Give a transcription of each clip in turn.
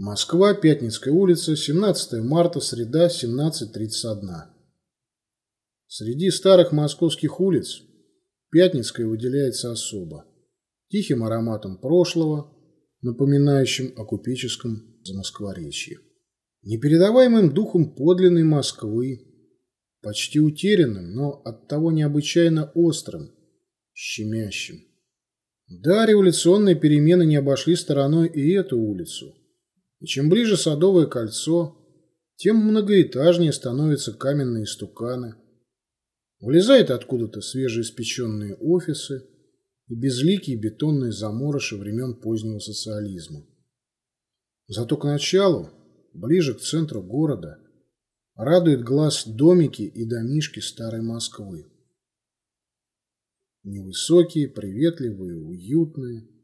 Москва, Пятницкая улица, 17 марта, среда, 17.31. Среди старых московских улиц Пятницкая выделяется особо. Тихим ароматом прошлого, напоминающим о купеческом замоскворечье. Непередаваемым духом подлинной Москвы, почти утерянным, но оттого необычайно острым, щемящим. Да, революционные перемены не обошли стороной и эту улицу. И чем ближе Садовое кольцо, тем многоэтажнее становятся каменные стуканы. Влезают откуда-то свежеиспеченные офисы и безликие бетонные заморыши времен позднего социализма. Зато к началу, ближе к центру города, радует глаз домики и домишки старой Москвы. Невысокие, приветливые, уютные –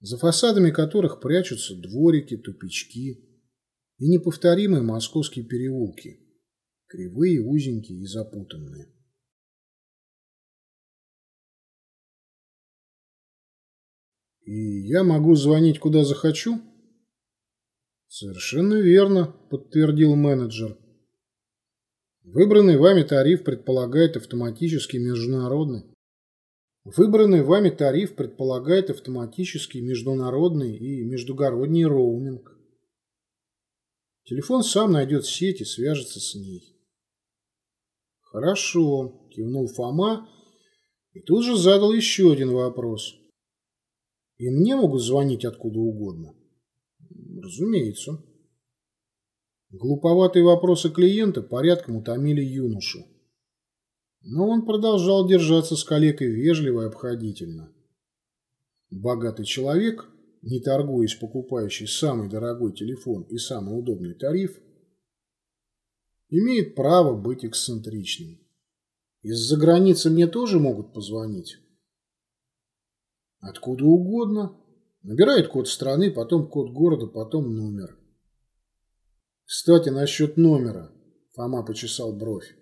за фасадами которых прячутся дворики, тупички и неповторимые московские переулки, кривые, узенькие и запутанные. И я могу звонить куда захочу? Совершенно верно, подтвердил менеджер. Выбранный вами тариф предполагает автоматический международный Выбранный вами тариф предполагает автоматический международный и междугородний роуминг. Телефон сам найдет сеть и свяжется с ней. Хорошо, кивнул Фома и тут же задал еще один вопрос. И мне могут звонить откуда угодно? Разумеется. Глуповатые вопросы клиента порядком утомили юношу. Но он продолжал держаться с коллегой вежливо и обходительно. Богатый человек, не торгуясь покупающий самый дорогой телефон и самый удобный тариф, имеет право быть эксцентричным. Из-за границы мне тоже могут позвонить. Откуда угодно. Набирает код страны, потом код города, потом номер. Кстати, насчет номера. Фома почесал бровь.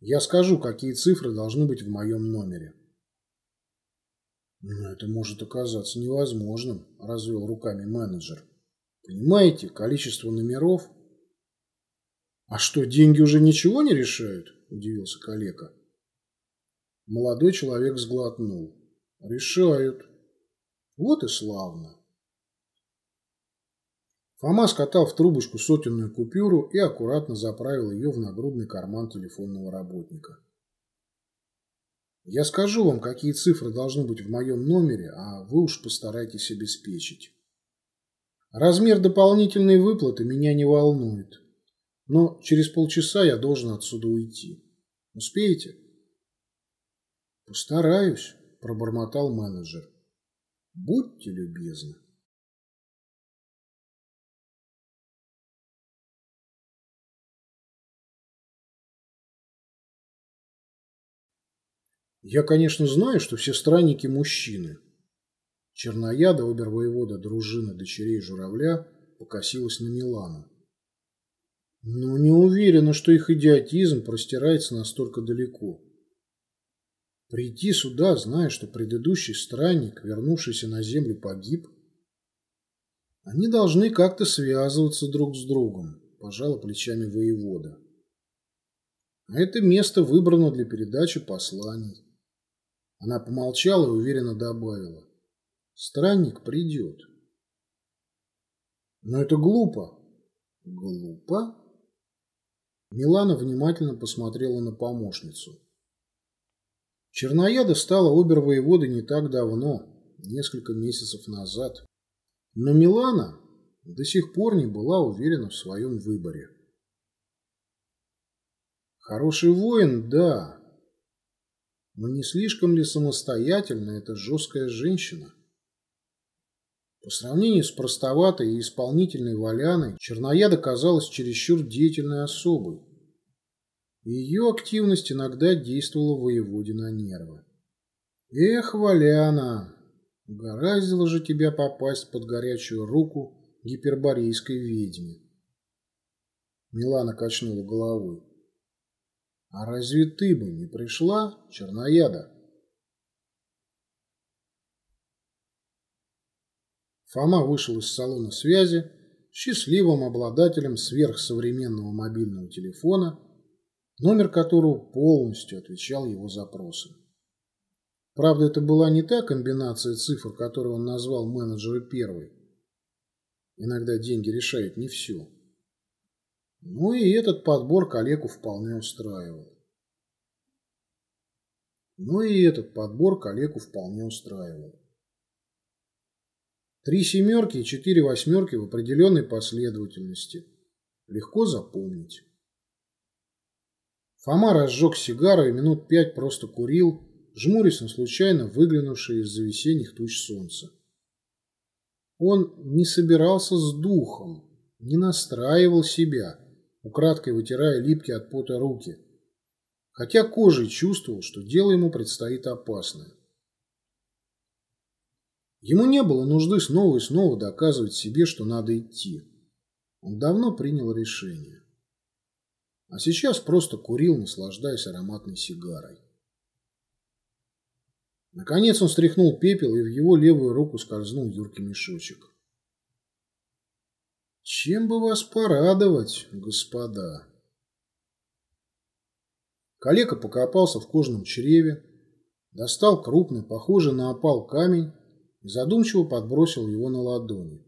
Я скажу, какие цифры должны быть в моем номере. Но это может оказаться невозможным, развел руками менеджер. Понимаете, количество номеров... А что, деньги уже ничего не решают? Удивился коллега. Молодой человек сглотнул. Решают. Вот и славно. Фома скатал в трубочку сотенную купюру и аккуратно заправил ее в нагрудный карман телефонного работника. Я скажу вам, какие цифры должны быть в моем номере, а вы уж постарайтесь обеспечить. Размер дополнительной выплаты меня не волнует, но через полчаса я должен отсюда уйти. Успеете? Постараюсь, пробормотал менеджер. Будьте любезны. Я, конечно, знаю, что все странники мужчины. Чернояда, обер-воевода дружины дочерей журавля, покосилась на Милана. Но не уверена, что их идиотизм простирается настолько далеко. Прийти сюда, зная, что предыдущий странник, вернувшийся на землю, погиб, они должны как-то связываться друг с другом, пожала плечами воевода. А это место выбрано для передачи посланий. Она помолчала и уверенно добавила. Странник придет. Но это глупо. Глупо? Милана внимательно посмотрела на помощницу. Чернояда стала обер-воеводой не так давно, несколько месяцев назад. Но Милана до сих пор не была уверена в своем выборе. Хороший воин, да, но не слишком ли самостоятельна эта жесткая женщина? По сравнению с простоватой и исполнительной Валяной, Чернояда казалась чересчур деятельной особой. И ее активность иногда действовала воеводе на нервы. «Эх, Валяна, угораздило же тебя попасть под горячую руку гиперборейской ведьме!» Милана качнула головой. А разве ты бы не пришла, чернояда? Фома вышел из салона связи, счастливым обладателем сверхсовременного мобильного телефона, номер которого полностью отвечал его запросам. Правда, это была не та комбинация цифр, которую он назвал менеджеры первой. Иногда деньги решают не все. Ну и этот подбор коллегу вполне устраивал. Ну и этот подбор коллегу вполне устраивал. Три семерки и четыре восьмерки в определенной последовательности. Легко запомнить. Фома разжег сигару и минут пять просто курил, жмурясь на случайно выглянувшее из-за весенних туч солнца. Он не собирался с духом, не настраивал себя, украдкой вытирая липкие от пота руки, хотя кожей чувствовал, что дело ему предстоит опасное. Ему не было нужды снова и снова доказывать себе, что надо идти. Он давно принял решение. А сейчас просто курил, наслаждаясь ароматной сигарой. Наконец он стряхнул пепел, и в его левую руку скользнул Юркий мешочек. Чем бы вас порадовать, господа? Калека покопался в кожаном чреве, достал крупный, похожий на опал камень и задумчиво подбросил его на ладони.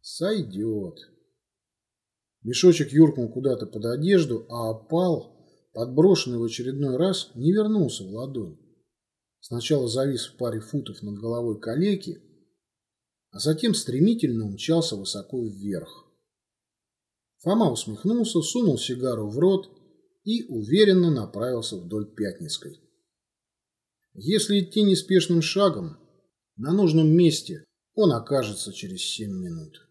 Сойдет. Мешочек юркнул куда-то под одежду, а опал, подброшенный в очередной раз, не вернулся в ладонь. Сначала завис в паре футов над головой калеки, а затем стремительно умчался высоко вверх. Фома усмехнулся, сунул сигару в рот и уверенно направился вдоль Пятницкой. Если идти неспешным шагом, на нужном месте он окажется через семь минут.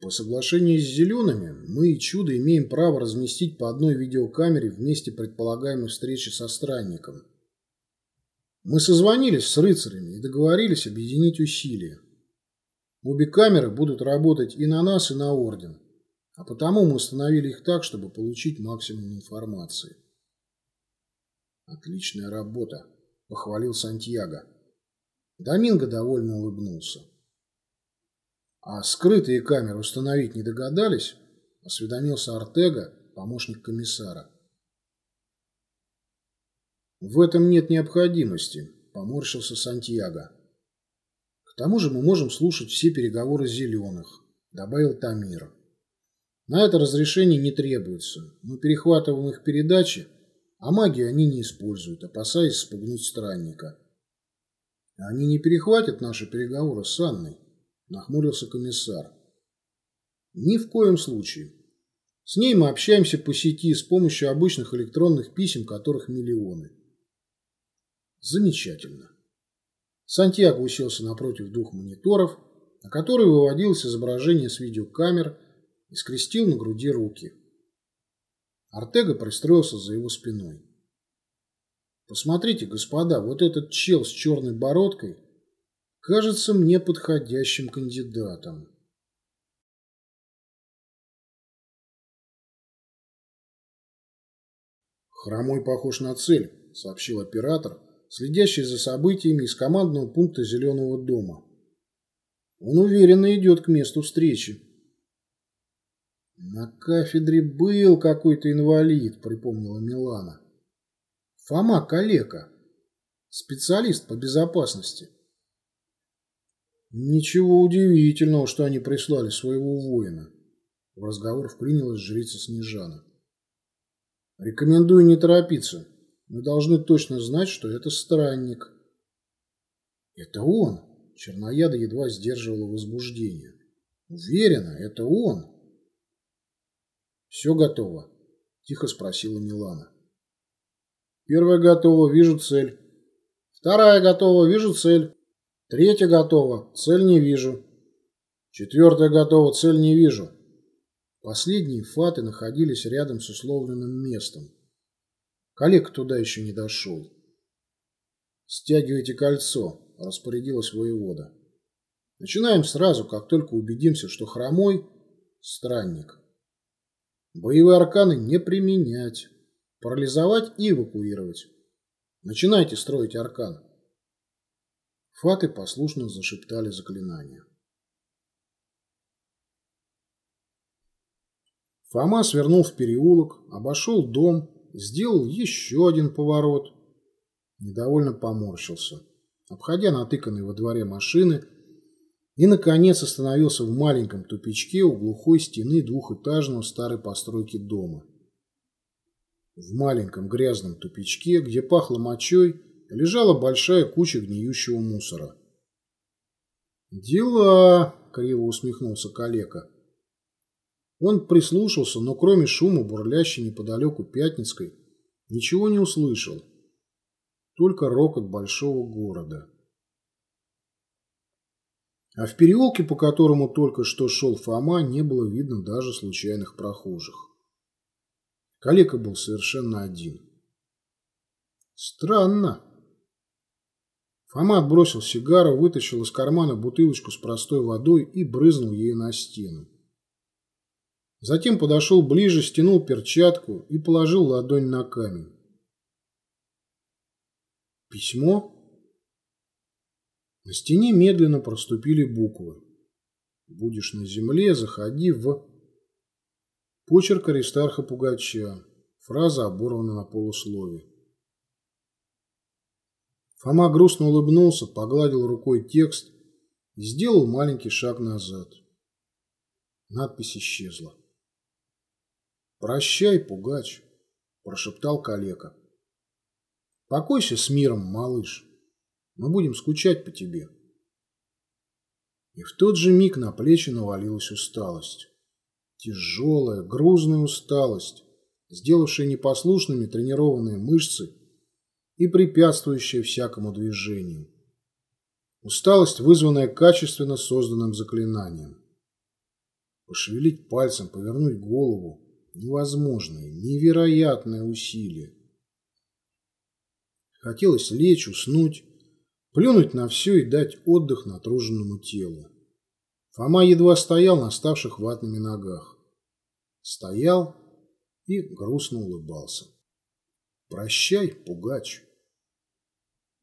По соглашению с «Зелеными» мы и Чудо имеем право разместить по одной видеокамере в месте предполагаемой встречи со странником. Мы созвонились с рыцарями и договорились объединить усилия. Обе камеры будут работать и на нас, и на Орден, а потому мы установили их так, чтобы получить максимум информации. «Отличная работа», – похвалил Сантьяго. Доминго довольно улыбнулся. А скрытые камеры установить не догадались? Осведомился Артега, помощник комиссара. В этом нет необходимости, поморщился Сантьяго. К тому же мы можем слушать все переговоры зеленых, добавил Тамир. На это разрешение не требуется. Мы перехватываем их передачи, а магию они не используют, опасаясь спугнуть странника. Они не перехватят наши переговоры с Анной нахмурился комиссар. Ни в коем случае. С ней мы общаемся по сети с помощью обычных электронных писем, которых миллионы. Замечательно. Сантьяго уселся напротив двух мониторов, на которые выводилось изображение с видеокамер и скрестил на груди руки. Артега пристроился за его спиной. Посмотрите, господа, вот этот чел с черной бородкой – кажется мне подходящим кандидатом. «Хромой похож на цель», — сообщил оператор, следящий за событиями из командного пункта «Зеленого дома». Он уверенно идет к месту встречи. «На кафедре был какой-то инвалид», — припомнила Милана. «Фома Калека, специалист по безопасности». Ничего удивительного, что они прислали своего воина. В разговор вклинилась жрица Снежана. Рекомендую не торопиться. Мы должны точно знать, что это странник. Это он. Чернояда едва сдерживала возбуждение. Уверена, это он. Все готово? Тихо спросила Милана. Первая готова, вижу цель. Вторая готова, вижу цель. Третья готова, цель не вижу. Четвертая готова, цель не вижу. Последние фаты находились рядом с условленным местом. Коллег туда еще не дошел. «Стягивайте кольцо», – распорядилась воевода. «Начинаем сразу, как только убедимся, что хромой – странник. Боевые арканы не применять. парализовать и эвакуировать. Начинайте строить аркан. Фаты послушно зашептали заклинания. Фома свернул в переулок, обошел дом, сделал еще один поворот. Недовольно поморщился, обходя натыканные во дворе машины, и, наконец, остановился в маленьком тупичке у глухой стены двухэтажного старой постройки дома. В маленьком грязном тупичке, где пахло мочой, лежала большая куча гниющего мусора. «Дела!» — криво усмехнулся калека. Он прислушался, но кроме шума, бурлящей неподалеку Пятницкой, ничего не услышал. Только рокот большого города. А в переулке, по которому только что шел Фома, не было видно даже случайных прохожих. Калека был совершенно один. Странно. Фома отбросил сигару, вытащил из кармана бутылочку с простой водой и брызнул ею на стену. Затем подошел ближе, стянул перчатку и положил ладонь на камень. Письмо? На стене медленно проступили буквы. Будешь на земле, заходи в... Почерк Аристарха Пугача. Фраза оборвана на полуслове. Фома грустно улыбнулся, погладил рукой текст и сделал маленький шаг назад. Надпись исчезла. «Прощай, пугач», – прошептал калека. «Покойся с миром, малыш. Мы будем скучать по тебе». И в тот же миг на плечи навалилась усталость. Тяжелая, грузная усталость, сделавшая непослушными тренированные мышцы и препятствующая всякому движению. Усталость, вызванная качественно созданным заклинанием. Пошевелить пальцем, повернуть голову, Невозможное, невероятное усилие. Хотелось лечь, уснуть, плюнуть на все и дать отдых натруженному телу. Фома едва стоял на ставших ватными ногах. Стоял и грустно улыбался. «Прощай, пугач!»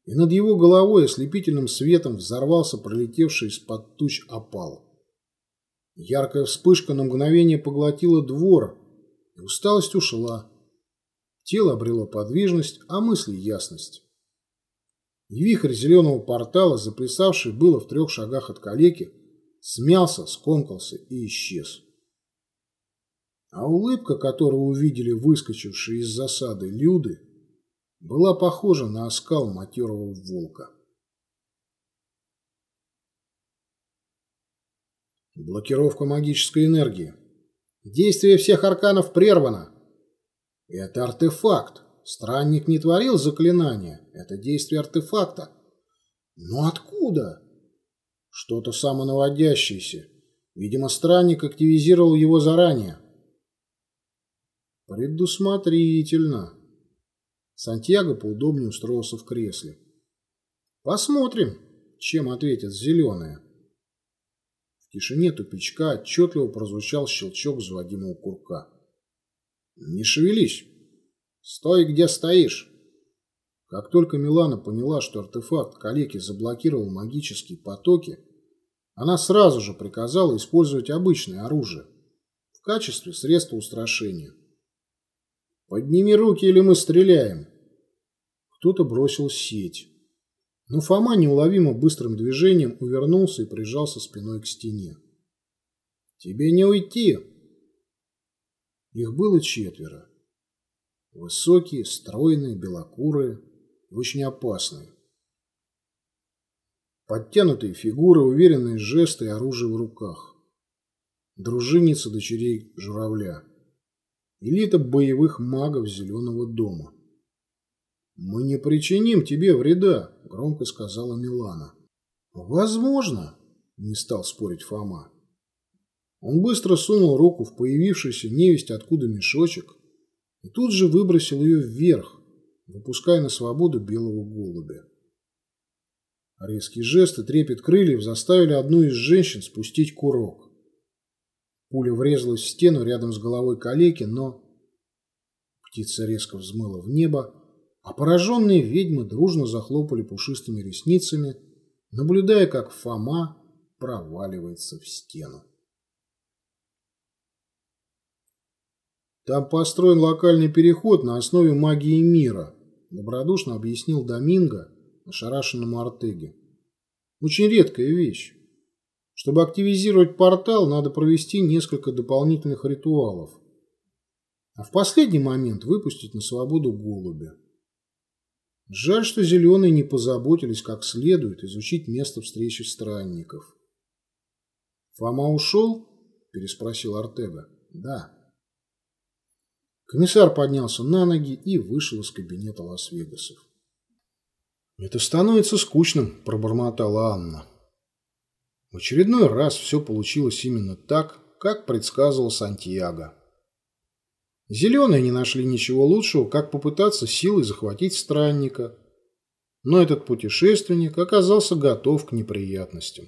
И над его головой ослепительным светом взорвался пролетевший из-под туч опал. Яркая вспышка на мгновение поглотила двор, и усталость ушла. Тело обрело подвижность, а мысли ясность. И вихрь зеленого портала, заплясавший было в трех шагах от калеки, смялся, скомкался и исчез. А улыбка, которую увидели выскочившие из засады люды, была похожа на оскал матерого волка. Блокировка магической энергии. Действие всех арканов прервано. Это артефакт. Странник не творил заклинания. Это действие артефакта. Но откуда? Что-то самонаводящееся. Видимо, странник активизировал его заранее. Предусмотрительно. Сантьяго поудобнее устроился в кресле. Посмотрим, чем ответят зеленые. В тишине тупичка отчетливо прозвучал щелчок заводимого курка. «Не шевелись! Стой, где стоишь!» Как только Милана поняла, что артефакт калеки заблокировал магические потоки, она сразу же приказала использовать обычное оружие в качестве средства устрашения. «Подними руки, или мы стреляем!» Кто-то бросил сеть. Но Фома неуловимо быстрым движением увернулся и прижался спиной к стене. «Тебе не уйти!» Их было четверо. Высокие, стройные, белокурые и очень опасные. Подтянутые фигуры, уверенные жесты и оружие в руках. Дружинница дочерей журавля. Элита боевых магов Зеленого дома. «Мы не причиним тебе вреда», – громко сказала Милана. «Возможно», – не стал спорить Фома. Он быстро сунул руку в появившийся невесть откуда мешочек и тут же выбросил ее вверх, выпуская на свободу белого голубя. Резкий жест и трепет крыльев заставили одну из женщин спустить курок. Пуля врезалась в стену рядом с головой калеки, но Птица резко взмыла в небо, а пораженные ведьмы дружно захлопали пушистыми ресницами, наблюдая, как Фома проваливается в стену. Там построен локальный переход на основе магии мира, добродушно объяснил Доминго ошарашенному Артеге. Очень редкая вещь. Чтобы активизировать портал, надо провести несколько дополнительных ритуалов. А в последний момент выпустить на свободу голубя. Жаль, что зеленые не позаботились как следует изучить место встречи странников. «Фома ушел?» – переспросил Артега. «Да». Комиссар поднялся на ноги и вышел из кабинета Лас-Вегасов. «Это становится скучным», – пробормотала Анна. В очередной раз все получилось именно так, как предсказывал Сантьяго. Зеленые не нашли ничего лучшего, как попытаться силой захватить странника, но этот путешественник оказался готов к неприятностям.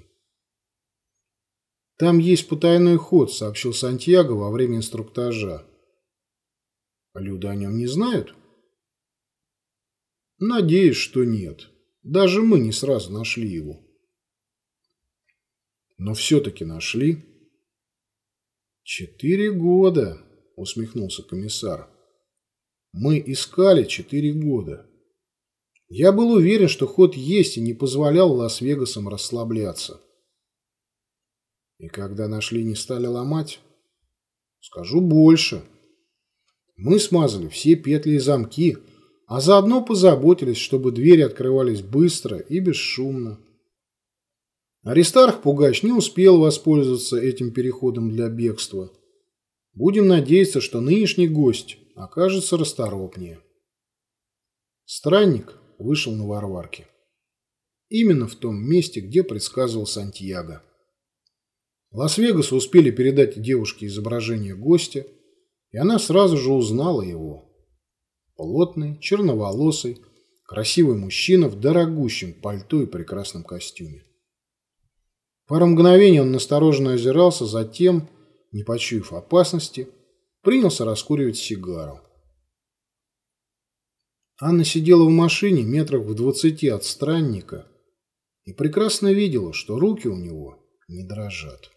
«Там есть потайной ход», — сообщил Сантьяго во время инструктажа. «Люди о нем не знают?» «Надеюсь, что нет. Даже мы не сразу нашли его». Но все-таки нашли. Четыре года, усмехнулся комиссар. Мы искали четыре года. Я был уверен, что ход есть и не позволял Лас-Вегасам расслабляться. И когда нашли, не стали ломать? Скажу больше. Мы смазали все петли и замки, а заодно позаботились, чтобы двери открывались быстро и бесшумно. Аристарх Пугач не успел воспользоваться этим переходом для бегства. Будем надеяться, что нынешний гость окажется расторопнее. Странник вышел на Варварке. Именно в том месте, где предсказывал Сантьяго. Лас-Вегасу успели передать девушке изображение гостя, и она сразу же узнала его. Плотный, черноволосый, красивый мужчина в дорогущем пальто и прекрасном костюме. Пару мгновений он настороженно озирался, затем, не почуяв опасности, принялся раскуривать сигару. Анна сидела в машине метрах в двадцати от странника и прекрасно видела, что руки у него не дрожат.